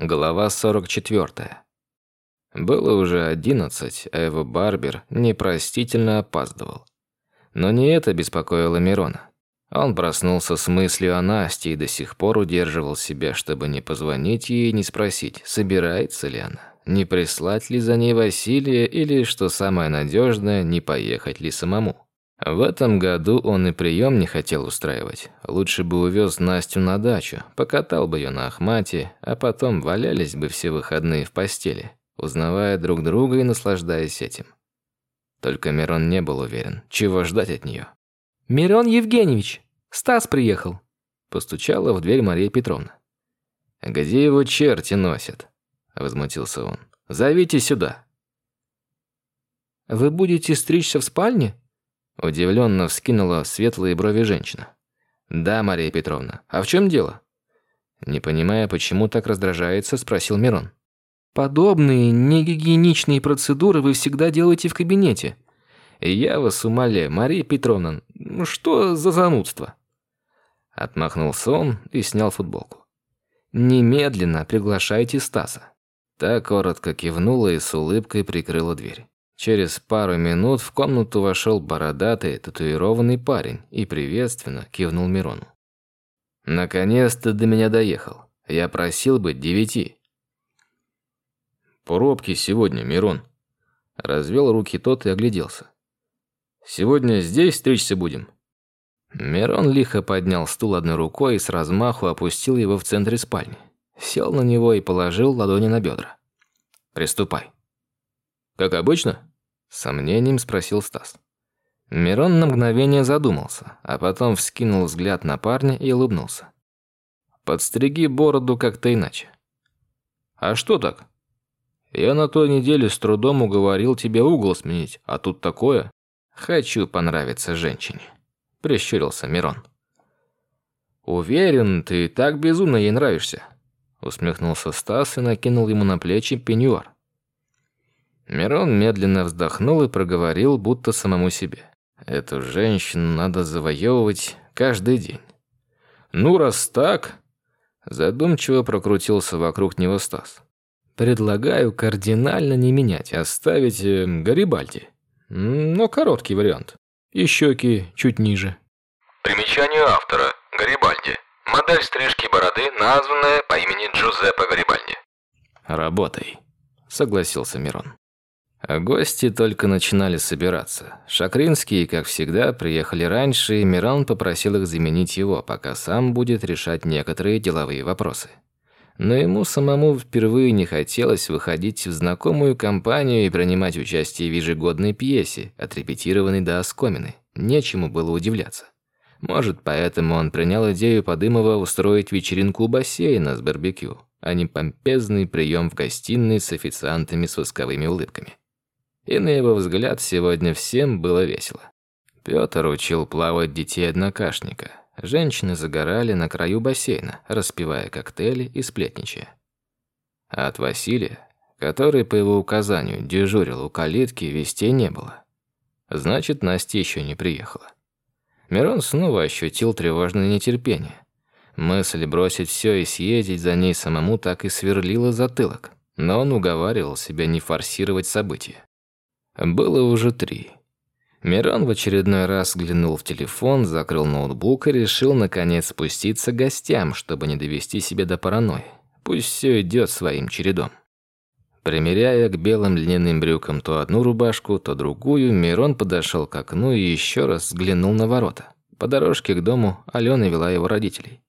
Глава 44. Было уже одиннадцать, а его Барбер непростительно опаздывал. Но не это беспокоило Мирона. Он проснулся с мыслью о Насте и до сих пор удерживал себя, чтобы не позвонить ей и не спросить, собирается ли она, не прислать ли за ней Василия или, что самое надежное, не поехать ли самому. В этом году он и прием не хотел устраивать. Лучше бы увез Настю на дачу, покатал бы ее на Ахмате, а потом валялись бы все выходные в постели, узнавая друг друга и наслаждаясь этим. Только Мирон не был уверен, чего ждать от нее. «Мирон Евгеньевич, Стас приехал», – постучала в дверь Мария Петровна. «Где его черти носят?» – возмутился он. «Зовите сюда». «Вы будете стричься в спальне?» Удивленно вскинула светлые брови женщина. «Да, Мария Петровна. А в чем дело?» Не понимая, почему так раздражается, спросил Мирон. «Подобные негигиеничные процедуры вы всегда делаете в кабинете». «Я вас умоляю, Мария Петровна, ну что за занудство?» Отмахнулся он и снял футболку. «Немедленно приглашайте Стаса». Та коротко кивнула и с улыбкой прикрыла дверь. Через пару минут в комнату вошел бородатый, татуированный парень и приветственно кивнул Мирону. «Наконец-то до меня доехал. Я просил быть девяти». «Пробки сегодня, Мирон». Развел руки тот и огляделся. «Сегодня здесь стричься будем?» Мирон лихо поднял стул одной рукой и с размаху опустил его в центре спальни. Сел на него и положил ладони на бедра. «Приступай». «Как обычно?» Сомнением спросил Стас. Мирон на мгновение задумался, а потом вскинул взгляд на парня и улыбнулся. «Подстриги бороду как-то иначе». «А что так? Я на той неделе с трудом уговорил тебя угол сменить, а тут такое...» «Хочу понравиться женщине», — прищурился Мирон. «Уверен, ты так безумно ей нравишься», — усмехнулся Стас и накинул ему на плечи пеньюар. Мирон медленно вздохнул и проговорил, будто самому себе. «Эту женщину надо завоевывать каждый день». «Ну, раз так...» Задумчиво прокрутился вокруг него Стас. «Предлагаю кардинально не менять, оставить э, Гарибальди. Но короткий вариант. И щеки чуть ниже». Примечание автора. Гарибальди. Модель стрижки бороды, названная по имени Джузеппе Гарибальди. «Работай», — согласился Мирон. А гости только начинали собираться. Шакринские, как всегда, приехали раньше, и Мирон попросил их заменить его, пока сам будет решать некоторые деловые вопросы. Но ему самому впервые не хотелось выходить в знакомую компанию и принимать участие в ежегодной пьесе, отрепетированной до оскомины. Нечему было удивляться. Может, поэтому он принял идею Подымова устроить вечеринку у бассейна с барбекю, а не помпезный прием в гостиной с официантами с восковыми улыбками и на его взгляд сегодня всем было весело. Пётр учил плавать детей однокашника. Женщины загорали на краю бассейна, распивая коктейли и сплетничая. А от Василия, который по его указанию дежурил у калитки, вестей не было. Значит, Настя еще не приехала. Мирон снова ощутил тревожное нетерпение. Мысль бросить все и съездить за ней самому так и сверлила затылок, но он уговаривал себя не форсировать события. Было уже три. Мирон в очередной раз взглянул в телефон, закрыл ноутбук и решил наконец спуститься к гостям, чтобы не довести себя до паранойи. Пусть все идет своим чередом. Примеряя к белым льняным брюкам то одну рубашку, то другую, Мирон подошел к окну и еще раз взглянул на ворота. По дорожке к дому Алена вела его родителей.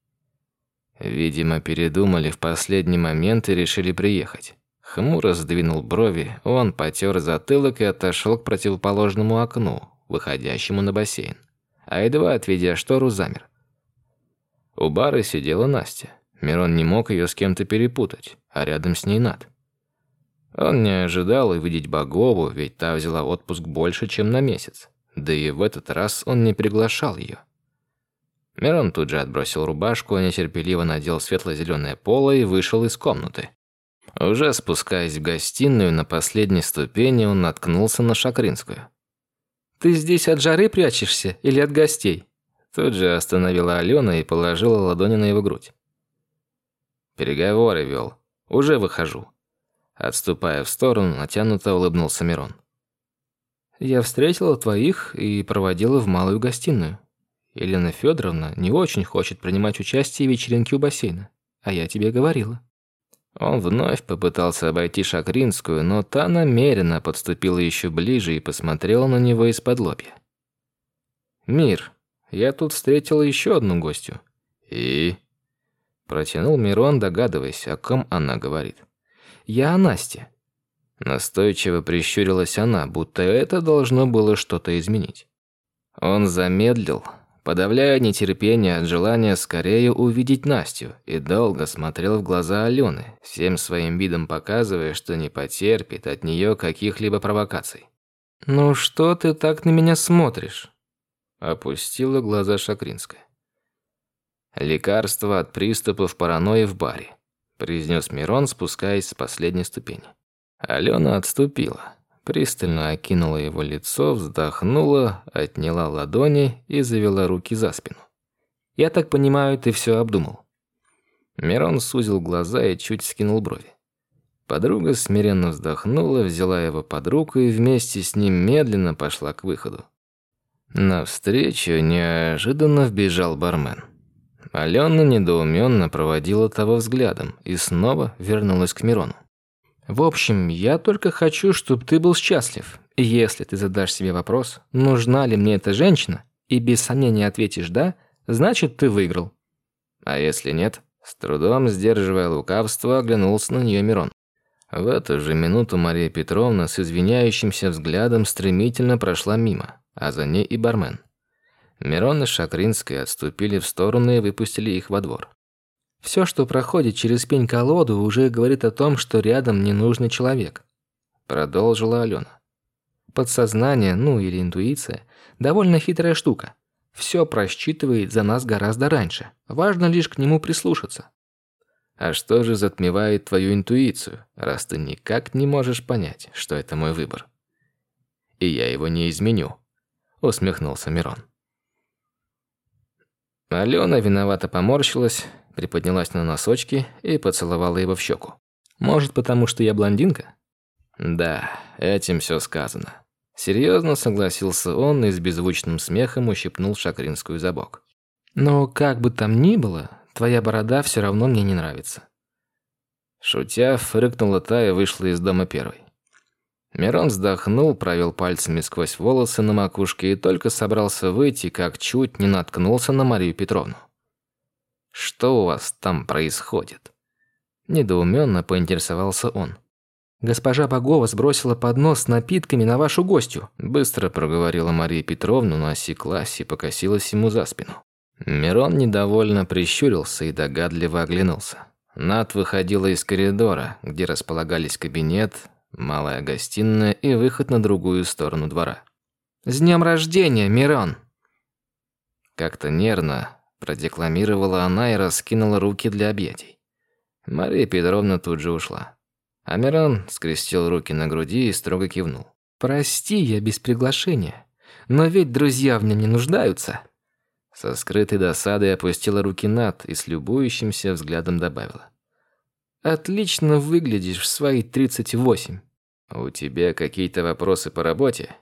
Видимо, передумали в последний момент и решили приехать. Хмуро сдвинул брови, он потер затылок и отошел к противоположному окну, выходящему на бассейн. А едва отведя штору, замер. У бары сидела Настя. Мирон не мог ее с кем-то перепутать, а рядом с ней Над. Он не ожидал увидеть Богову, ведь та взяла отпуск больше, чем на месяц. Да и в этот раз он не приглашал ее. Мирон тут же отбросил рубашку, нетерпеливо надел светло-зеленое поло и вышел из комнаты. Уже спускаясь в гостиную, на последней ступени он наткнулся на Шакринскую. «Ты здесь от жары прячешься или от гостей?» Тут же остановила Алена и положила ладони на его грудь. «Переговоры вел», — Уже выхожу». Отступая в сторону, натянуто улыбнулся Мирон. «Я встретила твоих и проводила в малую гостиную. Елена Федоровна не очень хочет принимать участие в вечеринке у бассейна, а я тебе говорила». Он вновь попытался обойти Шакринскую, но та намеренно подступила еще ближе и посмотрела на него из-под лобья. «Мир, я тут встретила еще одну гостью». «И?» Протянул Мирон, догадываясь, о ком она говорит. «Я о Насте». Настойчиво прищурилась она, будто это должно было что-то изменить. Он замедлил, подавляя нетерпение от желания скорее увидеть Настю, и долго смотрел в глаза Алены, всем своим видом показывая, что не потерпит от нее каких-либо провокаций. «Ну что ты так на меня смотришь?» Опустила глаза Шакринская. «Лекарство от приступов паранойи в баре», произнес Мирон, спускаясь с последней ступени. Алена отступила, пристально окинула его лицо, вздохнула, отняла ладони и завела руки за спину. «Я так понимаю, ты все обдумал?» Мирон сузил глаза и чуть скинул брови. Подруга смиренно вздохнула, взяла его под руку и вместе с ним медленно пошла к выходу. Навстречу неожиданно вбежал бармен. Алена недоуменно проводила того взглядом и снова вернулась к Мирону. В общем, я только хочу, чтобы ты был счастлив. Если ты задашь себе вопрос, нужна ли мне эта женщина, и без сомнения ответишь «да», значит, ты выиграл. А если нет? С трудом, сдерживая лукавство, оглянулся на нее Мирон. В эту же минуту Мария Петровна с извиняющимся взглядом стремительно прошла мимо, а за ней и бармен. Мирон и Шакринская отступили в сторону и выпустили их во двор. Все, что проходит через пень-колоду, уже говорит о том, что рядом ненужный человек. Продолжила Алена. Подсознание, ну или интуиция, довольно хитрая штука. Все просчитывает за нас гораздо раньше. Важно лишь к нему прислушаться. А что же затмевает твою интуицию, раз ты никак не можешь понять, что это мой выбор? И я его не изменю, усмехнулся Мирон. Алена виновато поморщилась, приподнялась на носочки и поцеловала его в щеку. «Может, потому что я блондинка?» «Да, этим все сказано». Серьезно согласился он и с беззвучным смехом ущипнул Шакринскую за бок. «Но как бы там ни было, твоя борода все равно мне не нравится». Шутя, фыркнула та и вышла из дома первой. Мирон вздохнул, провел пальцами сквозь волосы на макушке и только собрался выйти, как чуть не наткнулся на Марию Петровну. «Что у вас там происходит?» Недоуменно поинтересовался он. «Госпожа Богова сбросила поднос с напитками на вашу гостью», быстро проговорила Мария Петровна, но осеклась и покосилась ему за спину. Мирон недовольно прищурился и догадливо оглянулся. Над выходила из коридора, где располагались кабинет, малая гостиная и выход на другую сторону двора. «С днем рождения, Мирон!» Как-то нервно продекламировала она и раскинула руки для объятий. Мария Петровна тут же ушла. Амиран скрестил руки на груди и строго кивнул. «Прости, я без приглашения. Но ведь друзья в мне не нуждаются». Со скрытой досадой опустила руки над и с любующимся взглядом добавила. Отлично выглядишь в свои 38. У тебя какие-то вопросы по работе?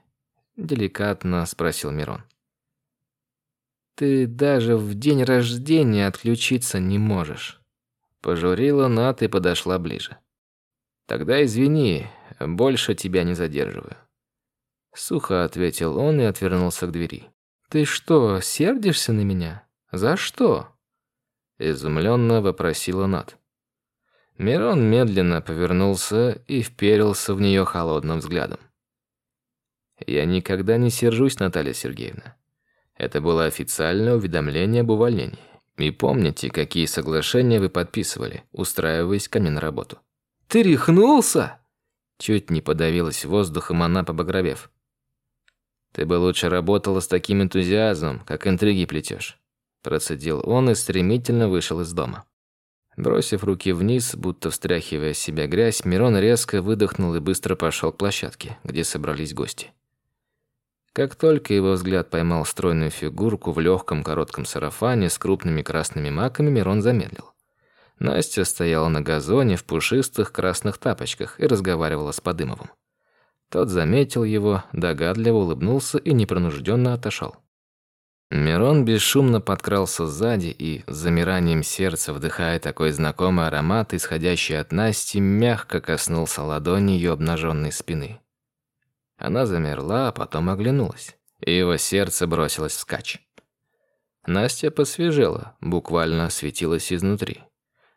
деликатно спросил Мирон. Ты даже в день рождения отключиться не можешь. Пожурила Нат и подошла ближе. Тогда извини, больше тебя не задерживаю. Сухо ответил он и отвернулся к двери. Ты что, сердишься на меня? За что? изумленно вопросила Нат. Мирон медленно повернулся и вперился в нее холодным взглядом. «Я никогда не сержусь, Наталья Сергеевна. Это было официальное уведомление об увольнении. И помните, какие соглашения вы подписывали, устраиваясь ко мне на работу?» «Ты рехнулся?» Чуть не подавилась воздухом она, побагровев. «Ты бы лучше работала с таким энтузиазмом, как интриги плетешь», процедил он и стремительно вышел из дома. Бросив руки вниз, будто встряхивая с себя грязь, Мирон резко выдохнул и быстро пошел к площадке, где собрались гости. Как только его взгляд поймал стройную фигурку в легком коротком сарафане с крупными красными маками, Мирон замедлил. Настя стояла на газоне в пушистых красных тапочках и разговаривала с Подымовым. Тот заметил его, догадливо улыбнулся и непринужденно отошел. Мирон бесшумно подкрался сзади и, с замиранием сердца, вдыхая такой знакомый аромат, исходящий от Насти, мягко коснулся ладони ее обнаженной спины. Она замерла, а потом оглянулась, и его сердце бросилось вскачь. Настя посвежела, буквально светилась изнутри.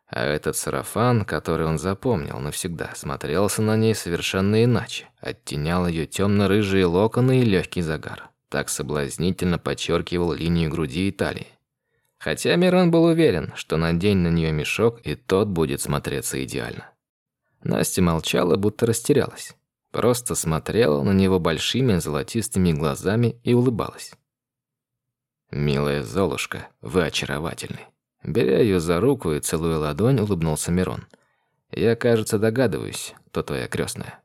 А этот сарафан, который он запомнил навсегда, смотрелся на ней совершенно иначе, оттенял ее темно-рыжие локоны и легкий загар. Так соблазнительно подчеркивал линию груди и талии. Хотя Мирон был уверен, что надень на нее мешок, и тот будет смотреться идеально. Настя молчала, будто растерялась. Просто смотрела на него большими золотистыми глазами и улыбалась. «Милая Золушка, вы очаровательны». Беря ее за руку и целуя ладонь, улыбнулся Мирон. «Я, кажется, догадываюсь, кто твоя крестная».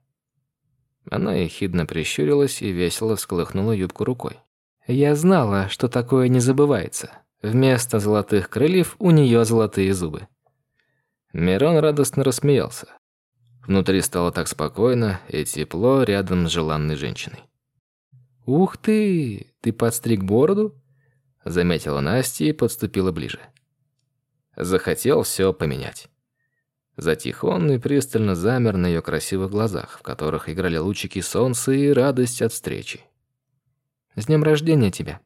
Она ехидно прищурилась и весело всколыхнула юбку рукой. «Я знала, что такое не забывается. Вместо золотых крыльев у нее золотые зубы». Мирон радостно рассмеялся. Внутри стало так спокойно и тепло рядом с желанной женщиной. «Ух ты! Ты подстриг бороду?» Заметила Настя и подступила ближе захотел все поменять. Затих он и пристально замер на ее красивых глазах, в которых играли лучики солнца и радость от встречи. «С днем рождения тебя!»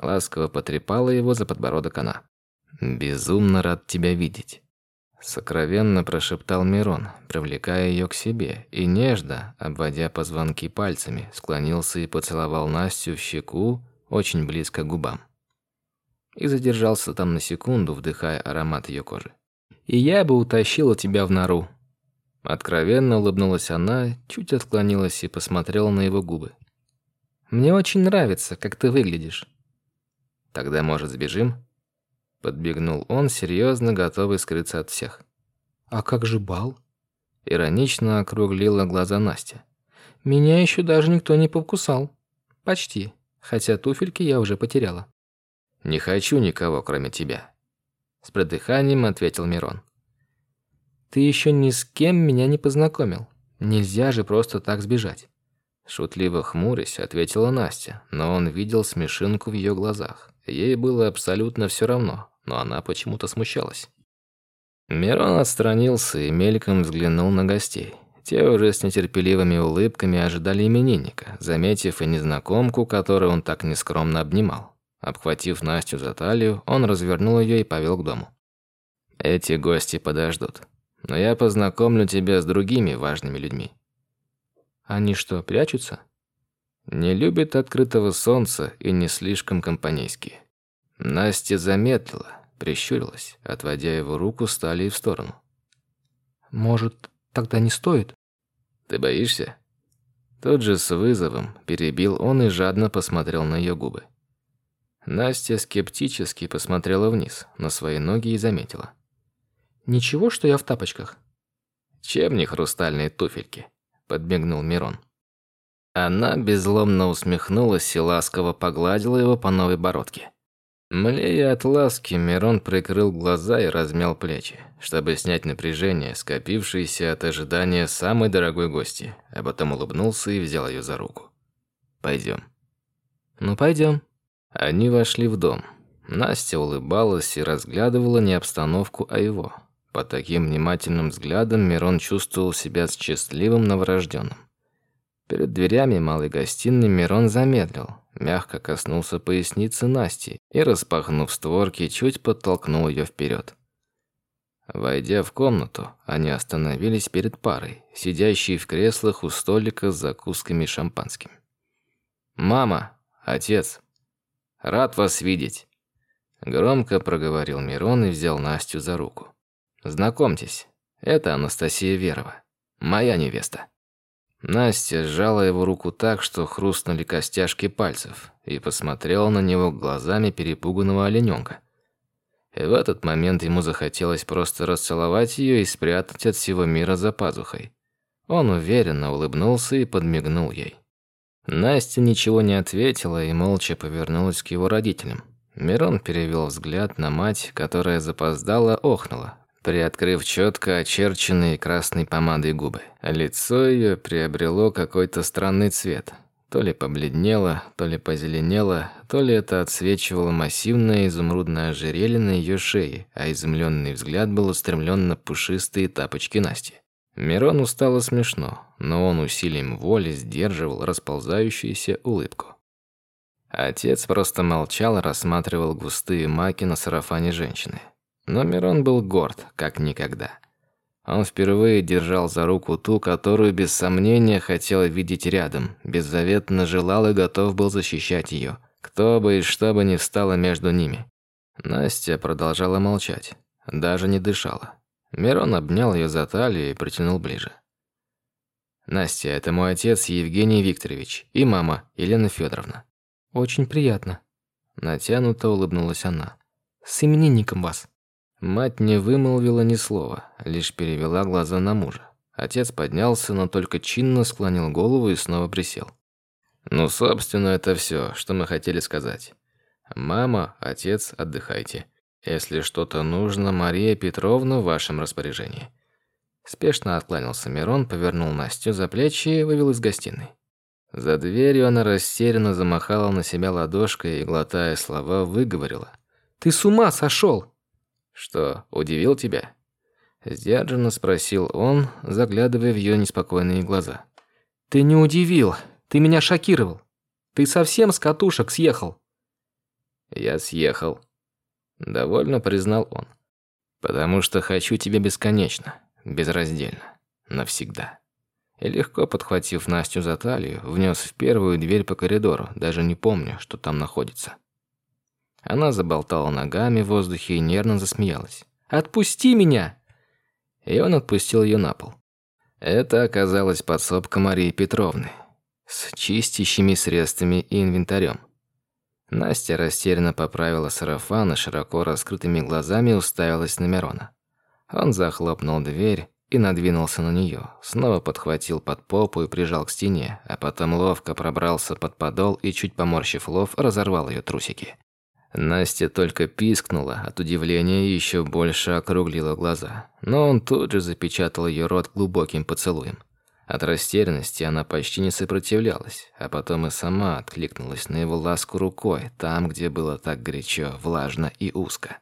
Ласково потрепала его за подбородок она. «Безумно рад тебя видеть!» Сокровенно прошептал Мирон, привлекая ее к себе, и нежно, обводя позвонки пальцами, склонился и поцеловал Настю в щеку, очень близко к губам и задержался там на секунду, вдыхая аромат ее кожи. «И я бы утащила тебя в нору». Откровенно улыбнулась она, чуть отклонилась и посмотрела на его губы. «Мне очень нравится, как ты выглядишь». «Тогда, может, сбежим?» Подбегнул он, серьезно готовый скрыться от всех. «А как же бал?» Иронично округлила глаза Настя. «Меня еще даже никто не покусал. Почти. Хотя туфельки я уже потеряла». «Не хочу никого, кроме тебя», — с продыханием ответил Мирон. «Ты еще ни с кем меня не познакомил. Нельзя же просто так сбежать». Шутливо хмурясь, ответила Настя, но он видел смешинку в ее глазах. Ей было абсолютно все равно, но она почему-то смущалась. Мирон отстранился и мельком взглянул на гостей. Те уже с нетерпеливыми улыбками ожидали именинника, заметив и незнакомку, которую он так нескромно обнимал. Обхватив Настю за талию, он развернул ее и повел к дому. «Эти гости подождут. Но я познакомлю тебя с другими важными людьми». «Они что, прячутся?» «Не любят открытого солнца и не слишком компанейские». Настя замедлила, прищурилась, отводя его руку с талии в сторону. «Может, тогда не стоит?» «Ты боишься?» Тот же с вызовом перебил он и жадно посмотрел на ее губы. Настя скептически посмотрела вниз на свои ноги и заметила. «Ничего, что я в тапочках?» «Чем не хрустальные туфельки?» – подмигнул Мирон. Она безломно усмехнулась и ласково погладила его по новой бородке. Млея от ласки, Мирон прикрыл глаза и размял плечи, чтобы снять напряжение, скопившееся от ожидания самой дорогой гости, а потом улыбнулся и взял ее за руку. «Пойдем». «Ну, пойдем», они вошли в дом. Настя улыбалась и разглядывала не обстановку, а его. Под таким внимательным взглядом Мирон чувствовал себя счастливым новорожденным. Перед дверями малой гостиной Мирон замедлил, мягко коснулся поясницы Насти и, распахнув створки, чуть подтолкнул ее вперед. Войдя в комнату, они остановились перед парой, сидящей в креслах у столика с закусками и шампанским. «Мама! Отец!» Рад вас видеть!» Громко проговорил Мирон и взял Настю за руку. «Знакомьтесь, это Анастасия Верова, моя невеста». Настя сжала его руку так, что хрустнули костяшки пальцев, и посмотрела на него глазами перепуганного олененка. И в этот момент ему захотелось просто расцеловать ее и спрятать от всего мира за пазухой. Он уверенно улыбнулся и подмигнул ей. Настя ничего не ответила и молча повернулась к его родителям. Мирон перевел взгляд на мать, которая запоздала, охнула, приоткрыв четко очерченные красной помадой губы. Лицо ее приобрело какой-то странный цвет. То ли побледнело, то ли позеленело, то ли это отсвечивало массивное изумрудное ожерелье на ее шее, а изумленный взгляд был устремлен на пушистые тапочки Насти. Мирону стало смешно, но он усилием воли сдерживал расползающуюся улыбку. Отец просто молчал и рассматривал густые маки на сарафане женщины. Но Мирон был горд, как никогда. Он впервые держал за руку ту, которую без сомнения хотел видеть рядом, беззаветно желал и готов был защищать ее, кто бы и что бы ни встало между ними. Настя продолжала молчать, даже не дышала. Мирон обнял ее за талию и притянул ближе. «Настя, это мой отец Евгений Викторович и мама Елена Федоровна. «Очень приятно». Натянуто улыбнулась она. «С именинником вас». Мать не вымолвила ни слова, лишь перевела глаза на мужа. Отец поднялся, но только чинно склонил голову и снова присел. «Ну, собственно, это все, что мы хотели сказать. Мама, отец, отдыхайте. Если что-то нужно, Мария Петровна в вашем распоряжении». Спешно откланялся Мирон, повернул Настю за плечи и вывел из гостиной. За дверью она растерянно замахала на себя ладошкой и, глотая слова, выговорила. «Ты с ума сошел!» «Что, удивил тебя?» Сдержанно спросил он, заглядывая в ее неспокойные глаза. «Ты не удивил, ты меня шокировал. Ты совсем с катушек съехал». «Я съехал», — довольно признал он. «Потому что хочу тебя бесконечно, безраздельно, навсегда» и легко подхватив Настю за талию, внес в первую дверь по коридору, даже не помню, что там находится. Она заболтала ногами в воздухе и нервно засмеялась. «Отпусти меня!» И он отпустил ее на пол. Это оказалась подсобка Марии Петровны с чистящими средствами и инвентарем. Настя растерянно поправила сарафан и широко раскрытыми глазами уставилась на Мирона. Он захлопнул дверь, и надвинулся на нее. Снова подхватил под попу и прижал к стене, а потом ловко пробрался под подол и, чуть поморщив лов, разорвал ее трусики. Настя только пискнула от удивления и еще больше округлила глаза. Но он тут же запечатал ее рот глубоким поцелуем. От растерянности она почти не сопротивлялась, а потом и сама откликнулась на его ласку рукой, там, где было так горячо, влажно и узко.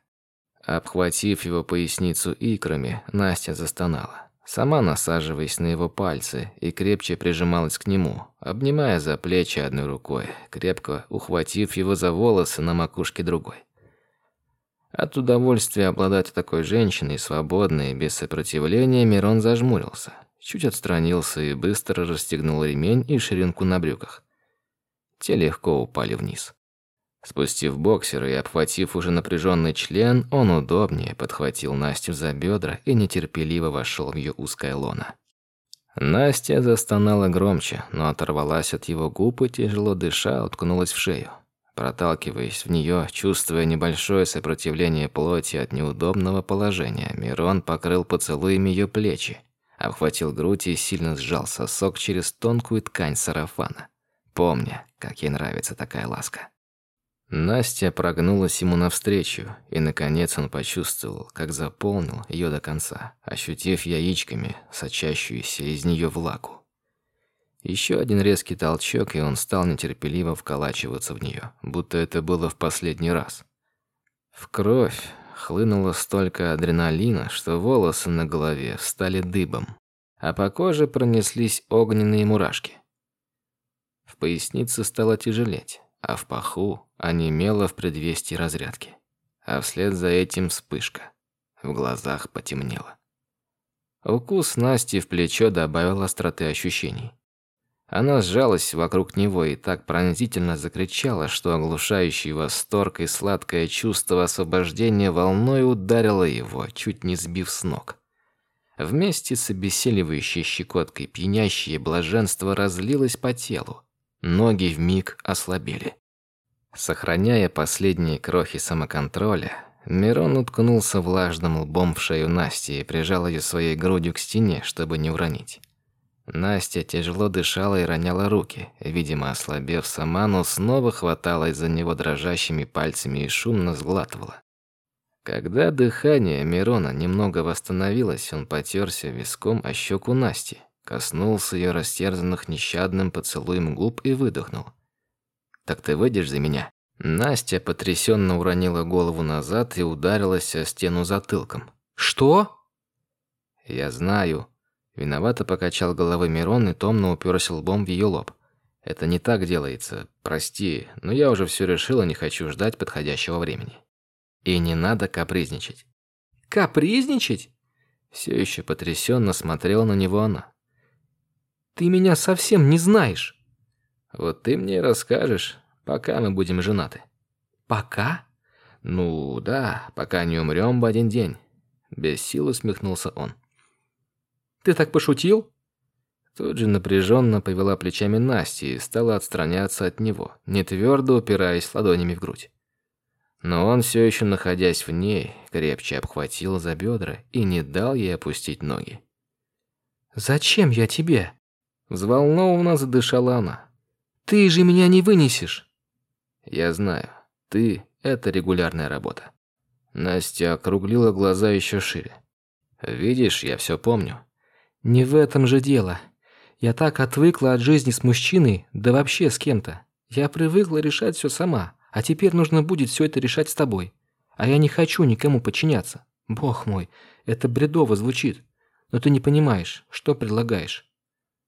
Обхватив его поясницу икрами, Настя застонала. Сама насаживаясь на его пальцы и крепче прижималась к нему, обнимая за плечи одной рукой, крепко ухватив его за волосы на макушке другой. От удовольствия обладать такой женщиной, свободной, без сопротивления, Мирон зажмурился, чуть отстранился и быстро расстегнул ремень и ширинку на брюках. Те легко упали вниз. Спустив боксеры и обхватив уже напряженный член, он удобнее подхватил Настю за бедра и нетерпеливо вошел в ее узкое лоно. Настя застонала громче, но оторвалась от его губ и, тяжело дыша, уткнулась в шею. Проталкиваясь в нее, чувствуя небольшое сопротивление плоти от неудобного положения, Мирон покрыл поцелуями ее плечи, обхватил грудь и сильно сжал сосок через тонкую ткань сарафана, помня, как ей нравится такая ласка. Настя прогнулась ему навстречу, и наконец он почувствовал, как заполнил ее до конца, ощутив яичками сочащуюся из нее влагу. Еще один резкий толчок, и он стал нетерпеливо вколачиваться в нее, будто это было в последний раз. В кровь хлынуло столько адреналина, что волосы на голове стали дыбом, а по коже пронеслись огненные мурашки. В пояснице стало тяжелеть а в паху онемело в предвестии разрядки. А вслед за этим вспышка. В глазах потемнело. Укус Насти в плечо добавил остроты ощущений. Она сжалась вокруг него и так пронзительно закричала, что оглушающий восторг и сладкое чувство освобождения волной ударило его, чуть не сбив с ног. Вместе с обессиливающей щекоткой пьянящее блаженство разлилось по телу. Ноги вмиг ослабели. Сохраняя последние крохи самоконтроля, Мирон уткнулся влажным лбом в шею Насти и прижал ее своей грудью к стене, чтобы не уронить. Настя тяжело дышала и роняла руки, видимо, ослабев сама, но снова хваталась за него дрожащими пальцами и шумно сглатывала. Когда дыхание Мирона немного восстановилось, он потерся виском о щеку Насти, коснулся ее растерзанных нещадным поцелуем губ и выдохнул. «Так ты выйдешь за меня?» Настя потрясенно уронила голову назад и ударилась о стену затылком. «Что?» «Я знаю». Виновато покачал головой Мирон и томно уперся лбом в ее лоб. «Это не так делается. Прости, но я уже все решил и не хочу ждать подходящего времени». «И не надо капризничать». «Капризничать?» Все еще потрясенно смотрела на него она. «Ты меня совсем не знаешь». «Вот ты мне расскажешь, пока мы будем женаты». «Пока?» «Ну да, пока не умрем в один день». Без сил усмехнулся он. «Ты так пошутил?» Тут же напряженно повела плечами Настя и стала отстраняться от него, не твердо упираясь ладонями в грудь. Но он все еще, находясь в ней, крепче обхватил за бедра и не дал ей опустить ноги. «Зачем я тебе?» Взволнованно задышала она. «Ты же меня не вынесешь!» «Я знаю, ты — это регулярная работа». Настя округлила глаза еще шире. «Видишь, я все помню». «Не в этом же дело. Я так отвыкла от жизни с мужчиной, да вообще с кем-то. Я привыкла решать все сама, а теперь нужно будет все это решать с тобой. А я не хочу никому подчиняться. Бог мой, это бредово звучит. Но ты не понимаешь, что предлагаешь».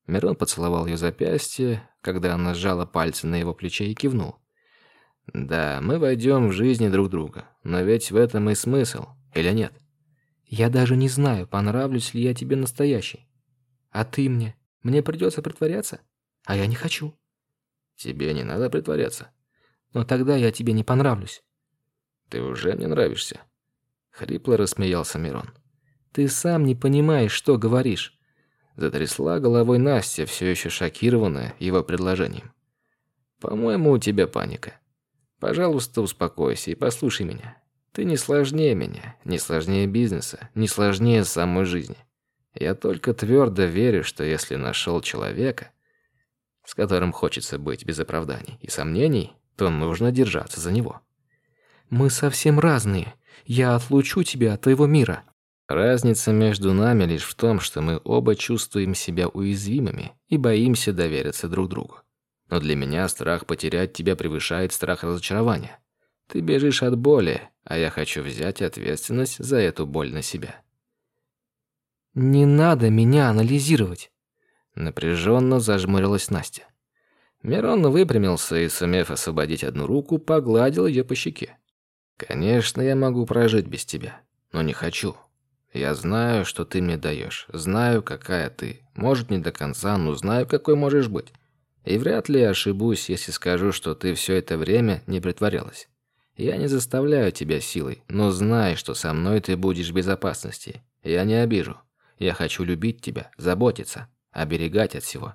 Мирон поцеловал ее запястье, когда она сжала пальцы на его плече и кивнул. «Да, мы войдем в жизни друг друга, но ведь в этом и смысл, или нет?» «Я даже не знаю, понравлюсь ли я тебе настоящий. А ты мне? Мне придется притворяться? А я не хочу». «Тебе не надо притворяться». «Но тогда я тебе не понравлюсь». «Ты уже мне нравишься». Хрипло рассмеялся Мирон. «Ты сам не понимаешь, что говоришь». Затрясла головой Настя, все еще шокированная его предложением. «По-моему, у тебя паника. Пожалуйста, успокойся и послушай меня. Ты не сложнее меня, не сложнее бизнеса, не сложнее самой жизни. Я только твердо верю, что если нашел человека, с которым хочется быть без оправданий и сомнений, то нужно держаться за него. Мы совсем разные. Я отлучу тебя от твоего мира. Разница между нами лишь в том, что мы оба чувствуем себя уязвимыми и боимся довериться друг другу. Но для меня страх потерять тебя превышает страх разочарования. Ты бежишь от боли, а я хочу взять ответственность за эту боль на себя. Не надо меня анализировать. Напряженно зажмурилась Настя. Мирон выпрямился и, сумев освободить одну руку, погладил ее по щеке. «Конечно, я могу прожить без тебя, но не хочу. Я знаю, что ты мне даешь, знаю, какая ты. Может, не до конца, но знаю, какой можешь быть. И вряд ли ошибусь, если скажу, что ты все это время не притворялась. Я не заставляю тебя силой, но знай, что со мной ты будешь в безопасности. Я не обижу. Я хочу любить тебя, заботиться, оберегать от всего.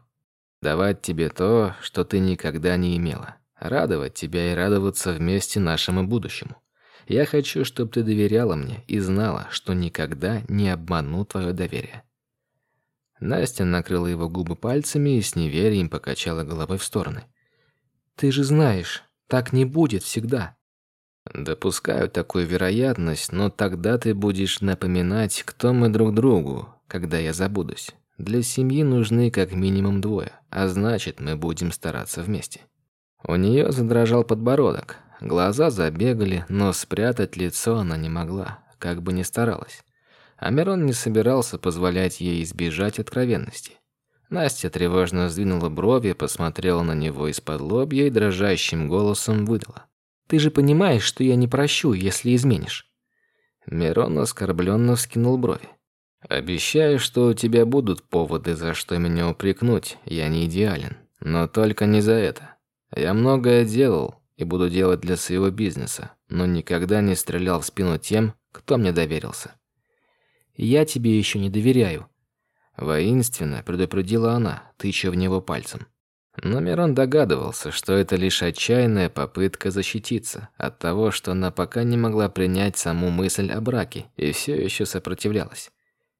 Давать тебе то, что ты никогда не имела. Радовать тебя и радоваться вместе нашему будущему. Я хочу, чтобы ты доверяла мне и знала, что никогда не обману твое доверие». Настя накрыла его губы пальцами и с неверием покачала головой в стороны. «Ты же знаешь, так не будет всегда». «Допускаю такую вероятность, но тогда ты будешь напоминать, кто мы друг другу, когда я забудусь. Для семьи нужны как минимум двое, а значит, мы будем стараться вместе». У нее задрожал подбородок, Глаза забегали, но спрятать лицо она не могла, как бы ни старалась. А Мирон не собирался позволять ей избежать откровенности. Настя тревожно сдвинула брови, посмотрела на него из-под лобья и дрожащим голосом выдала. «Ты же понимаешь, что я не прощу, если изменишь». Мирон оскорбленно вскинул брови. «Обещаю, что у тебя будут поводы, за что меня упрекнуть. Я не идеален. Но только не за это. Я многое делал, и буду делать для своего бизнеса, но никогда не стрелял в спину тем, кто мне доверился. Я тебе еще не доверяю, воинственно предупредила она, тыча в него пальцем. Но Мирон догадывался, что это лишь отчаянная попытка защититься от того, что она пока не могла принять саму мысль о браке и все еще сопротивлялась.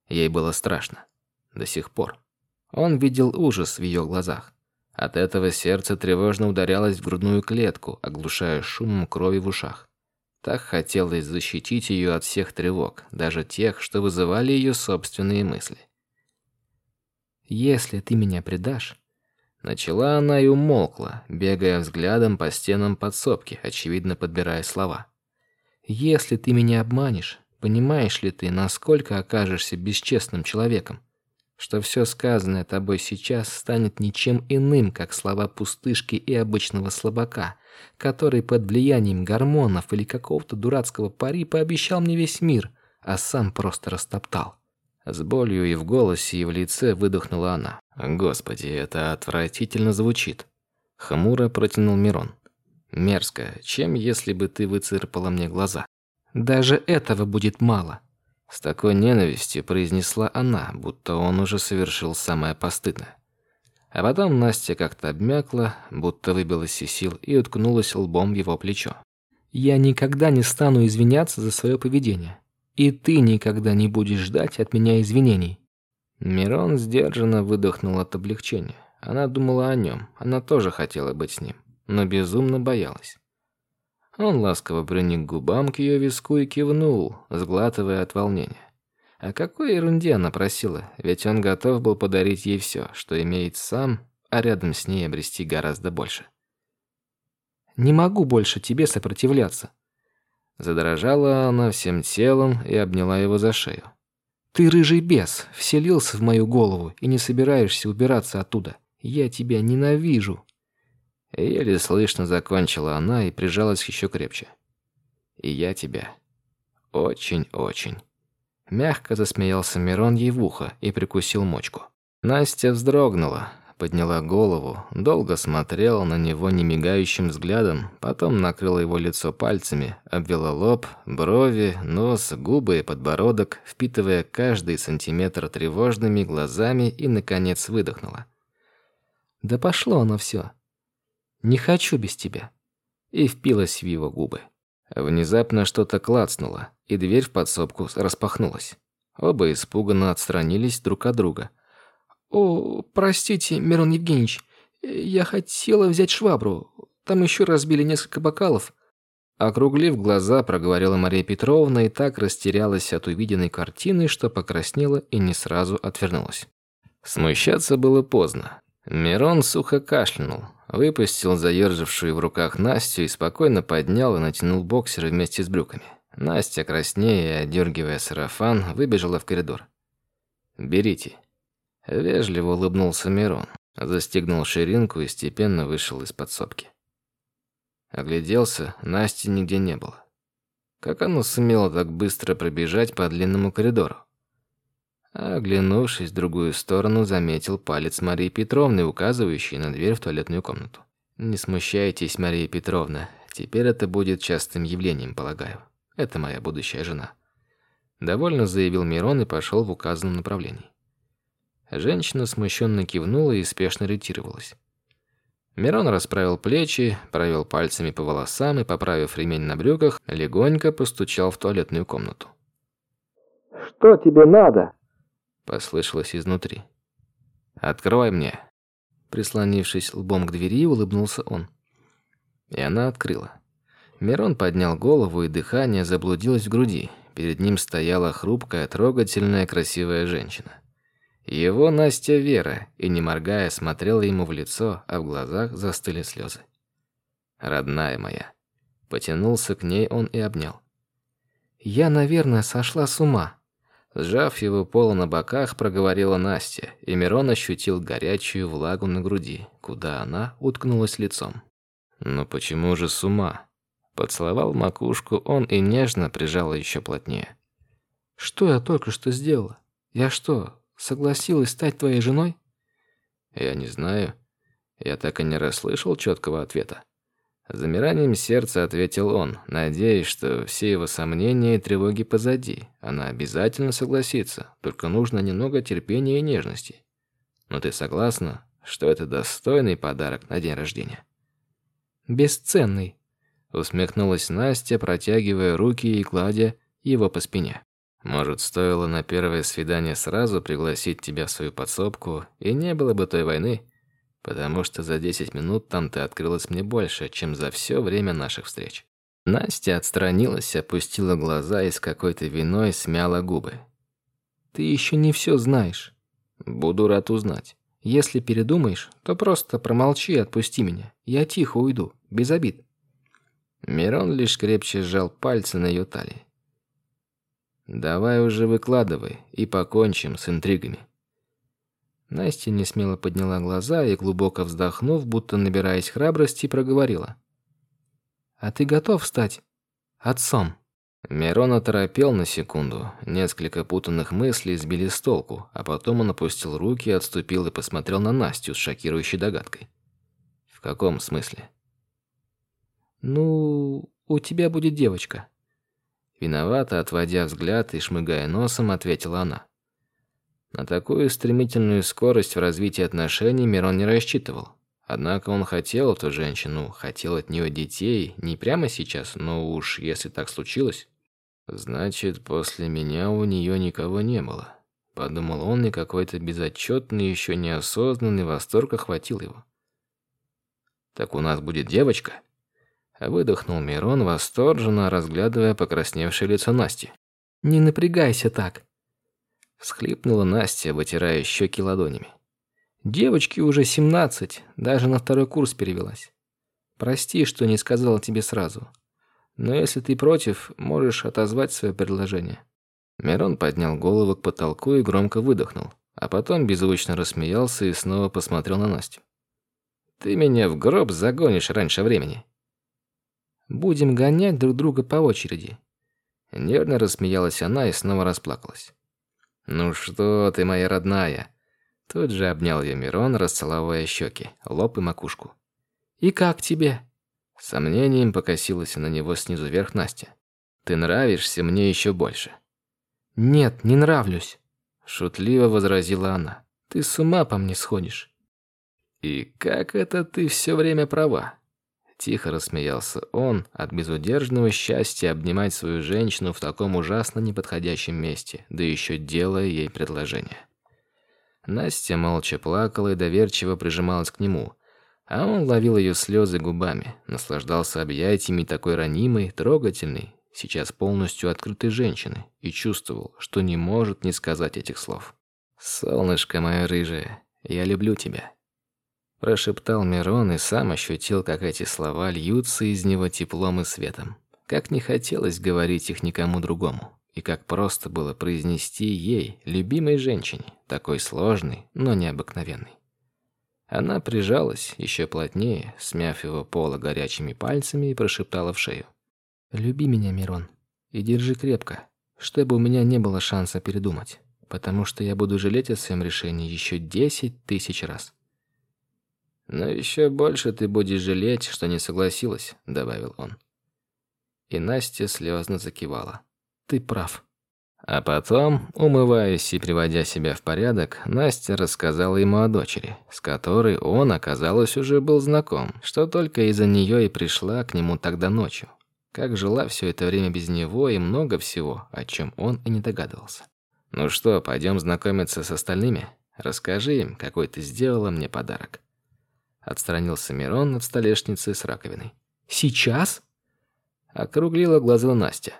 Ей было страшно. До сих пор. Он видел ужас в ее глазах. От этого сердце тревожно ударялось в грудную клетку, оглушая шумом крови в ушах. Так хотелось защитить ее от всех тревог, даже тех, что вызывали ее собственные мысли. «Если ты меня предашь...» Начала она и умолкла, бегая взглядом по стенам подсобки, очевидно подбирая слова. «Если ты меня обманешь, понимаешь ли ты, насколько окажешься бесчестным человеком? Что все сказанное тобой сейчас станет ничем иным, как слова пустышки и обычного слабака, который под влиянием гормонов или какого-то дурацкого пари пообещал мне весь мир, а сам просто растоптал. С болью и в голосе, и в лице выдохнула она. Господи, это отвратительно звучит. Хмуро протянул Мирон. Мерзко. Чем, если бы ты выцарапала мне глаза? Даже этого будет мало. С такой ненавистью произнесла она, будто он уже совершил самое постыдное. А потом Настя как-то обмякла, будто выбилась из сил и уткнулась лбом в его плечо. «Я никогда не стану извиняться за свое поведение. И ты никогда не будешь ждать от меня извинений». Мирон сдержанно выдохнул от облегчения. Она думала о нем, она тоже хотела быть с ним, но безумно боялась. Он ласково приник губам к ее виску и кивнул, сглатывая от волнения. О какой ерунде она просила, ведь он готов был подарить ей все, что имеет сам, а рядом с ней обрести гораздо больше. «Не могу больше тебе сопротивляться». Задрожала она всем телом и обняла его за шею. «Ты рыжий бес, вселился в мою голову и не собираешься убираться оттуда. Я тебя ненавижу». Еле слышно закончила она и прижалась еще крепче. «И я тебя. Очень-очень». Мягко засмеялся Мирон ей в ухо и прикусил мочку. Настя вздрогнула, подняла голову, долго смотрела на него немигающим взглядом, потом накрыла его лицо пальцами, обвела лоб, брови, нос, губы и подбородок, впитывая каждый сантиметр тревожными глазами и, наконец, выдохнула. «Да пошло оно все. Не хочу без тебя». И впилась в его губы. Внезапно что-то клацнуло, и дверь в подсобку распахнулась. Оба испуганно отстранились друг от друга. «О, простите, Мирон Евгеньевич, я хотела взять швабру. Там еще разбили несколько бокалов». Округлив глаза, проговорила Мария Петровна и так растерялась от увиденной картины, что покраснела и не сразу отвернулась. Смущаться было поздно. Мирон сухо кашлянул, выпустил заержавшую в руках Настю и спокойно поднял и натянул боксеры вместе с брюками. Настя, краснея и одергивая сарафан, выбежала в коридор. «Берите». Вежливо улыбнулся Мирон, застегнул ширинку и степенно вышел из подсобки. Огляделся, Насти нигде не было. Как она сумела так быстро пробежать по длинному коридору? Оглянувшись в другую сторону, заметил палец Марии Петровны, указывающий на дверь в туалетную комнату. «Не смущайтесь, Мария Петровна, теперь это будет частым явлением, полагаю. Это моя будущая жена». Довольно заявил Мирон и пошел в указанном направлении. Женщина смущенно кивнула и спешно ретировалась. Мирон расправил плечи, провел пальцами по волосам и, поправив ремень на брюках, легонько постучал в туалетную комнату. «Что тебе надо?» послышалось изнутри. «Открой мне!» Прислонившись лбом к двери, улыбнулся он. И она открыла. Мирон поднял голову, и дыхание заблудилось в груди. Перед ним стояла хрупкая, трогательная, красивая женщина. Его Настя Вера, и не моргая, смотрела ему в лицо, а в глазах застыли слезы. «Родная моя». Потянулся к ней он и обнял. «Я, наверное, сошла с ума», Сжав его поло на боках, проговорила Настя, и Мирон ощутил горячую влагу на груди, куда она уткнулась лицом. «Ну почему же с ума?» Поцеловал макушку он и нежно прижал еще плотнее. «Что я только что сделала? Я что, согласилась стать твоей женой?» «Я не знаю. Я так и не расслышал четкого ответа. Замиранием сердца ответил он, надеясь, что все его сомнения и тревоги позади. Она обязательно согласится, только нужно немного терпения и нежности. Но ты согласна, что это достойный подарок на день рождения? Бесценный, усмехнулась Настя, протягивая руки и гладя его по спине. Может, стоило на первое свидание сразу пригласить тебя в свою подсобку, и не было бы той войны? потому что за 10 минут там ты открылась мне больше, чем за все время наших встреч. Настя отстранилась, опустила глаза и с какой-то виной смяла губы. «Ты еще не все знаешь. Буду рад узнать. Если передумаешь, то просто промолчи и отпусти меня. Я тихо уйду, без обид». Мирон лишь крепче сжал пальцы на ее талии. «Давай уже выкладывай и покончим с интригами». Настя не смело подняла глаза и, глубоко вздохнув, будто набираясь храбрости, проговорила. «А ты готов стать отцом?» Мирон оторопел на секунду. Несколько путанных мыслей сбили с толку, а потом он опустил руки, отступил и посмотрел на Настю с шокирующей догадкой. «В каком смысле?» «Ну, у тебя будет девочка». Виновато, отводя взгляд и шмыгая носом, ответила она. На такую стремительную скорость в развитии отношений Мирон не рассчитывал. Однако он хотел эту женщину, хотел от нее детей, не прямо сейчас, но уж если так случилось. Значит, после меня у нее никого не было. Подумал он, и какой-то безотчетный, еще неосознанный восторг охватил его. «Так у нас будет девочка?» Выдохнул Мирон, восторженно разглядывая покрасневшее лицо Насти. «Не напрягайся так!» Всхлипнула Настя, вытирая щеки ладонями. «Девочке уже семнадцать, даже на второй курс перевелась. Прости, что не сказала тебе сразу. Но если ты против, можешь отозвать свое предложение». Мирон поднял голову к потолку и громко выдохнул, а потом беззвучно рассмеялся и снова посмотрел на Настю. «Ты меня в гроб загонишь раньше времени». Будем гонять друг друга по очереди». Нервно рассмеялась она и снова расплакалась. «Ну что ты, моя родная?» Тут же обнял ее Мирон, расцеловывая щеки, лоб и макушку. «И как тебе?» Сомнением покосилась на него снизу вверх Настя. «Ты нравишься мне еще больше». «Нет, не нравлюсь», — шутливо возразила она. «Ты с ума по мне сходишь». «И как это ты все время права?» Тихо рассмеялся он от безудержного счастья обнимать свою женщину в таком ужасно неподходящем месте, да еще делая ей предложение. Настя молча плакала и доверчиво прижималась к нему, а он ловил ее слезы губами, наслаждался объятиями такой ранимой, трогательной, сейчас полностью открытой женщины и чувствовал, что не может не сказать этих слов. «Солнышко мое рыжее, я люблю тебя». Прошептал Мирон и сам ощутил, как эти слова льются из него теплом и светом. Как не хотелось говорить их никому другому. И как просто было произнести ей, любимой женщине, такой сложный, но необыкновенный. Она прижалась еще плотнее, смяв его поло горячими пальцами и прошептала в шею. «Люби меня, Мирон, и держи крепко, чтобы у меня не было шанса передумать, потому что я буду жалеть о своем решении еще десять тысяч раз». «Но еще больше ты будешь жалеть, что не согласилась», — добавил он. И Настя слезно закивала. «Ты прав». А потом, умываясь и приводя себя в порядок, Настя рассказала ему о дочери, с которой он, оказалось, уже был знаком, что только из-за нее и пришла к нему тогда ночью. Как жила все это время без него и много всего, о чем он и не догадывался. «Ну что, пойдем знакомиться с остальными? Расскажи им, какой ты сделала мне подарок». Отстранился Мирон от столешницы с раковиной. «Сейчас?» Округлила глаза Настя.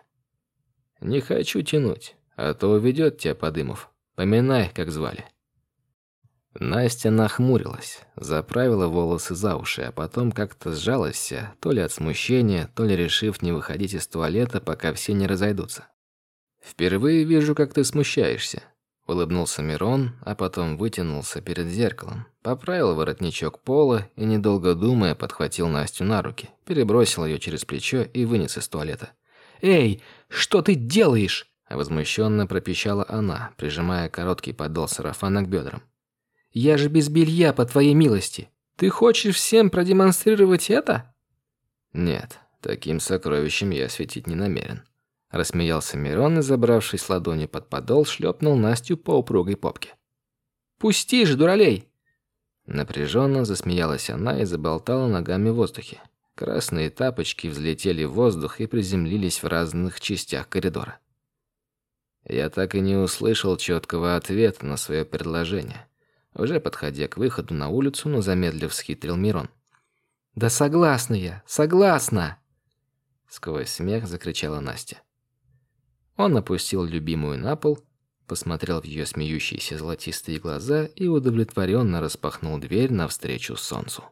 «Не хочу тянуть, а то уведет тебя Подымов. Поминай, как звали». Настя нахмурилась, заправила волосы за уши, а потом как-то сжалась вся, то ли от смущения, то ли решив не выходить из туалета, пока все не разойдутся. «Впервые вижу, как ты смущаешься», Улыбнулся Мирон, а потом вытянулся перед зеркалом, поправил воротничок пола и, недолго думая, подхватил Настю на руки, перебросил ее через плечо и вынес из туалета. «Эй, что ты делаешь?» Возмущенно пропищала она, прижимая короткий подол сарафана к бедрам. «Я же без белья, по твоей милости. Ты хочешь всем продемонстрировать это?» «Нет, таким сокровищем я светить не намерен», Рассмеялся Мирон и, забравшись ладони под подол, шлепнул Настю по упругой попке. «Пусти же, дуралей!» Напряженно засмеялась она и заболтала ногами в воздухе. Красные тапочки взлетели в воздух и приземлились в разных частях коридора. Я так и не услышал четкого ответа на свое предложение. Уже подходя к выходу на улицу, но замедлив схитрил Мирон. «Да согласна я, согласна!» сквозь смех закричала Настя. Он опустил любимую на пол, посмотрел в ее смеющиеся золотистые глаза и удовлетворенно распахнул дверь навстречу солнцу.